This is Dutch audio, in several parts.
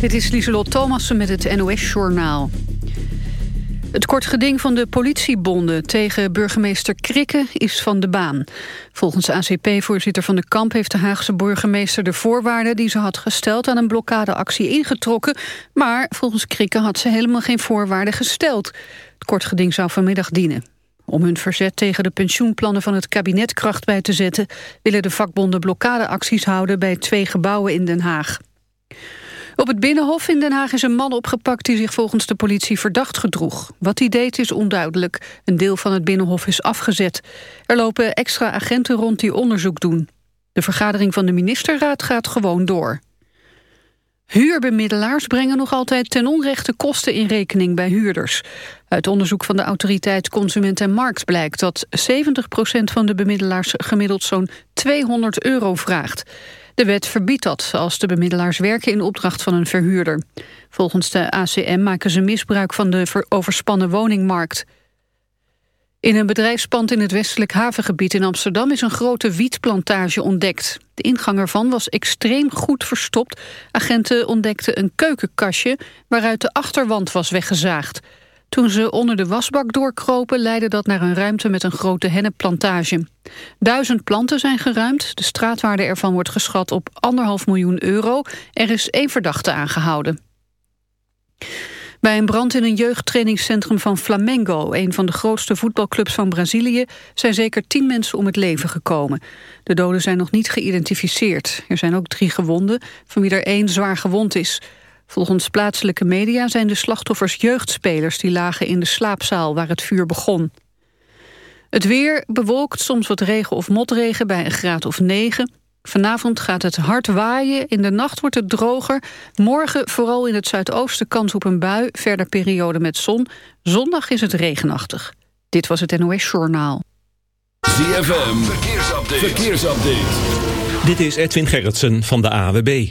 Dit is Lieselot Thomassen met het NOS-journaal. Het kort geding van de politiebonden tegen burgemeester Krikke is van de baan. Volgens ACP-voorzitter Van de Kamp heeft de Haagse burgemeester de voorwaarden die ze had gesteld aan een blokkadeactie ingetrokken. Maar volgens Krikke had ze helemaal geen voorwaarden gesteld. Het kort geding zou vanmiddag dienen. Om hun verzet tegen de pensioenplannen van het kabinet kracht bij te zetten... willen de vakbonden blokkadeacties houden bij twee gebouwen in Den Haag. Op het Binnenhof in Den Haag is een man opgepakt die zich volgens de politie verdacht gedroeg. Wat hij deed is onduidelijk. Een deel van het Binnenhof is afgezet. Er lopen extra agenten rond die onderzoek doen. De vergadering van de ministerraad gaat gewoon door. Huurbemiddelaars brengen nog altijd ten onrechte kosten in rekening bij huurders. Uit onderzoek van de autoriteit Consument en Markt blijkt dat 70% van de bemiddelaars gemiddeld zo'n 200 euro vraagt. De wet verbiedt dat als de bemiddelaars werken in opdracht van een verhuurder. Volgens de ACM maken ze misbruik van de overspannen woningmarkt. In een bedrijfspand in het westelijk havengebied in Amsterdam is een grote wietplantage ontdekt. De ingang ervan was extreem goed verstopt. Agenten ontdekten een keukenkastje waaruit de achterwand was weggezaagd. Toen ze onder de wasbak doorkropen leidde dat naar een ruimte met een grote hennepplantage. Duizend planten zijn geruimd. De straatwaarde ervan wordt geschat op anderhalf miljoen euro. Er is één verdachte aangehouden. Bij een brand in een jeugdtrainingscentrum van Flamengo... een van de grootste voetbalclubs van Brazilië... zijn zeker tien mensen om het leven gekomen. De doden zijn nog niet geïdentificeerd. Er zijn ook drie gewonden, van wie er één zwaar gewond is. Volgens plaatselijke media zijn de slachtoffers jeugdspelers... die lagen in de slaapzaal waar het vuur begon. Het weer bewolkt, soms wat regen of motregen bij een graad of 9. Vanavond gaat het hard waaien, in de nacht wordt het droger. Morgen vooral in het zuidoosten kans op een bui, verder periode met zon. Zondag is het regenachtig. Dit was het NOS Journaal. ZFM, verkeersupdate. verkeersupdate. Dit is Edwin Gerritsen van de AWB.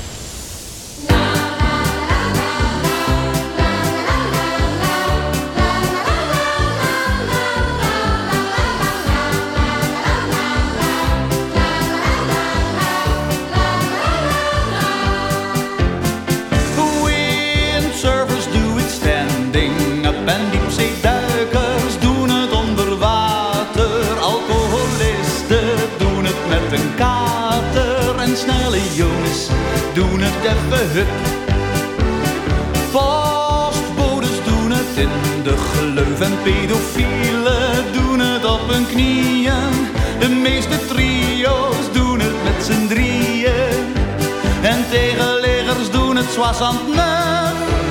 muziekboulevard. even hup. Postbodes doen het in de gleuf en pedofielen doen het op hun knieën. De meeste trio's doen het met z'n drieën. En tegenleggers doen het zwassend nuf.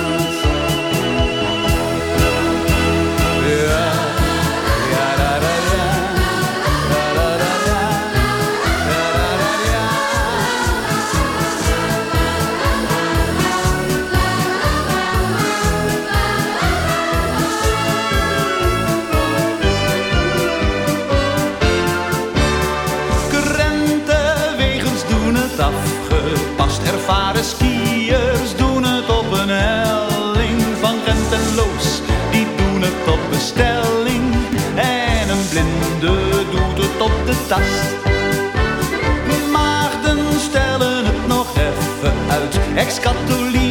Tast. Maagden stellen het nog even uit. Ex-katholieken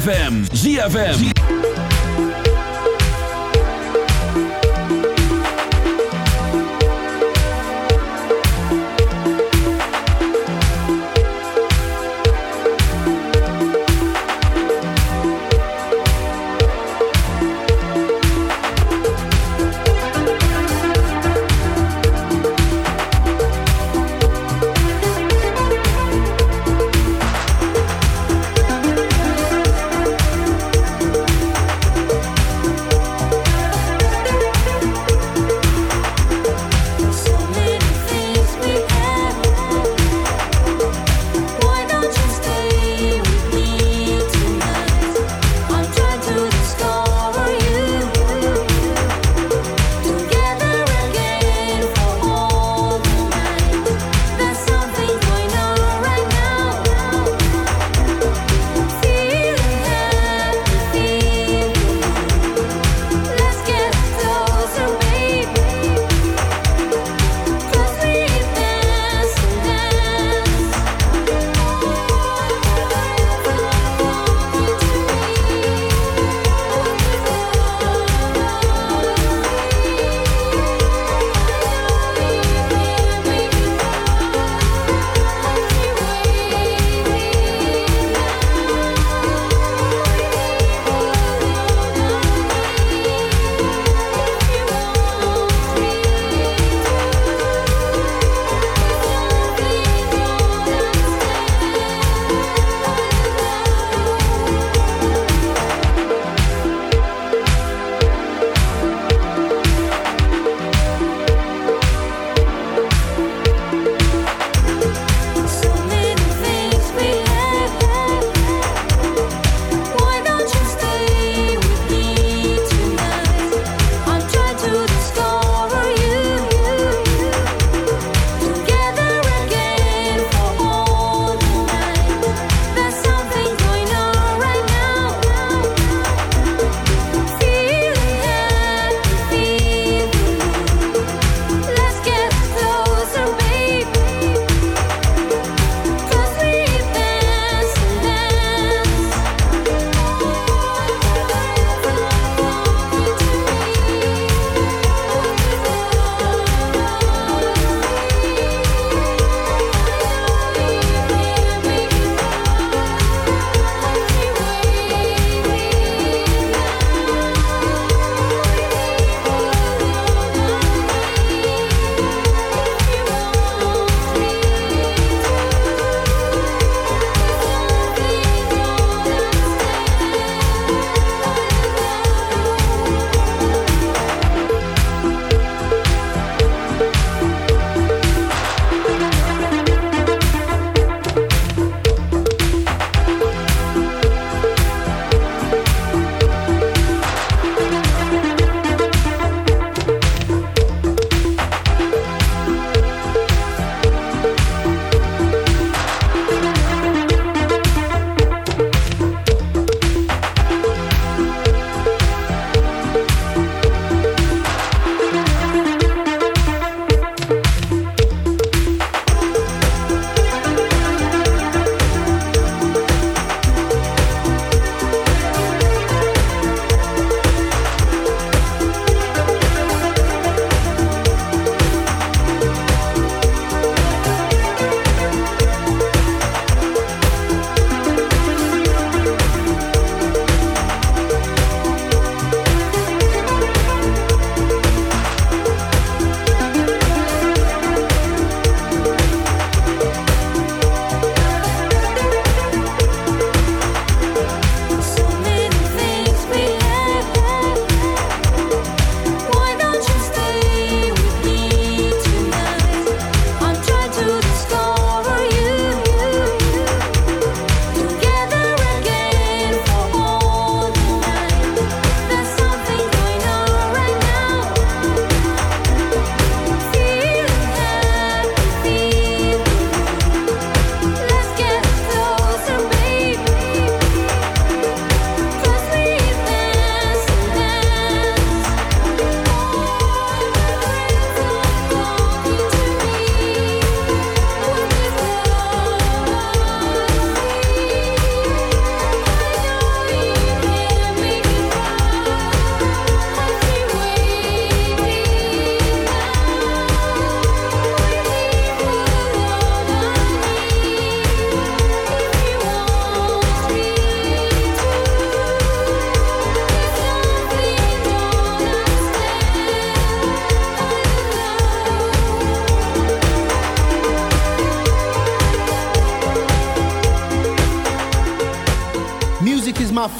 ZFM. ZFM.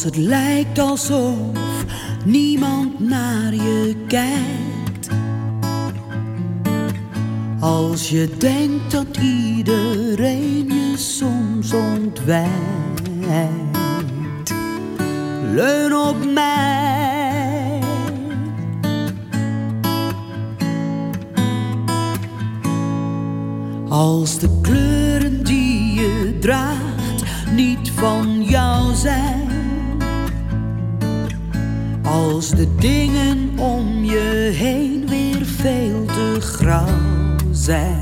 Als het lijkt alsof niemand naar je kijkt. Als je denkt dat iedereen je soms ontwijkt. Leun op mij. Als de kleuren Zé.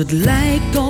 Het lijkt alsof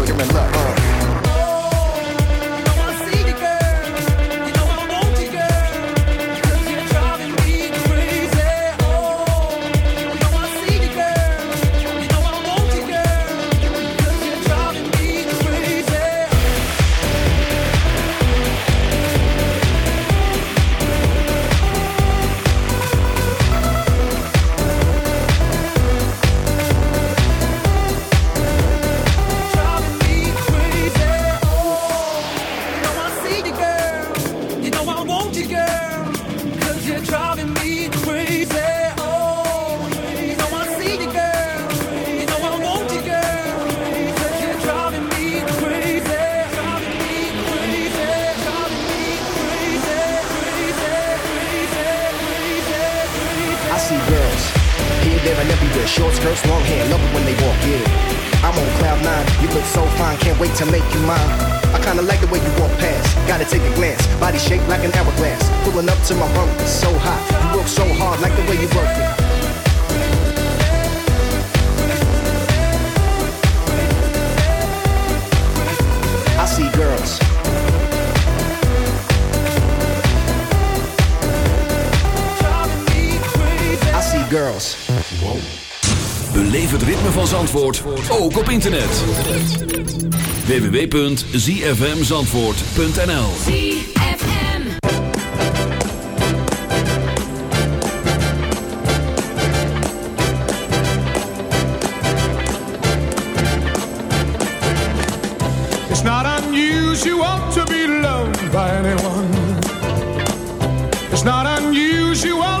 www.zfmzandvoort.nl It's not unusual to be loved by anyone. It's not unusual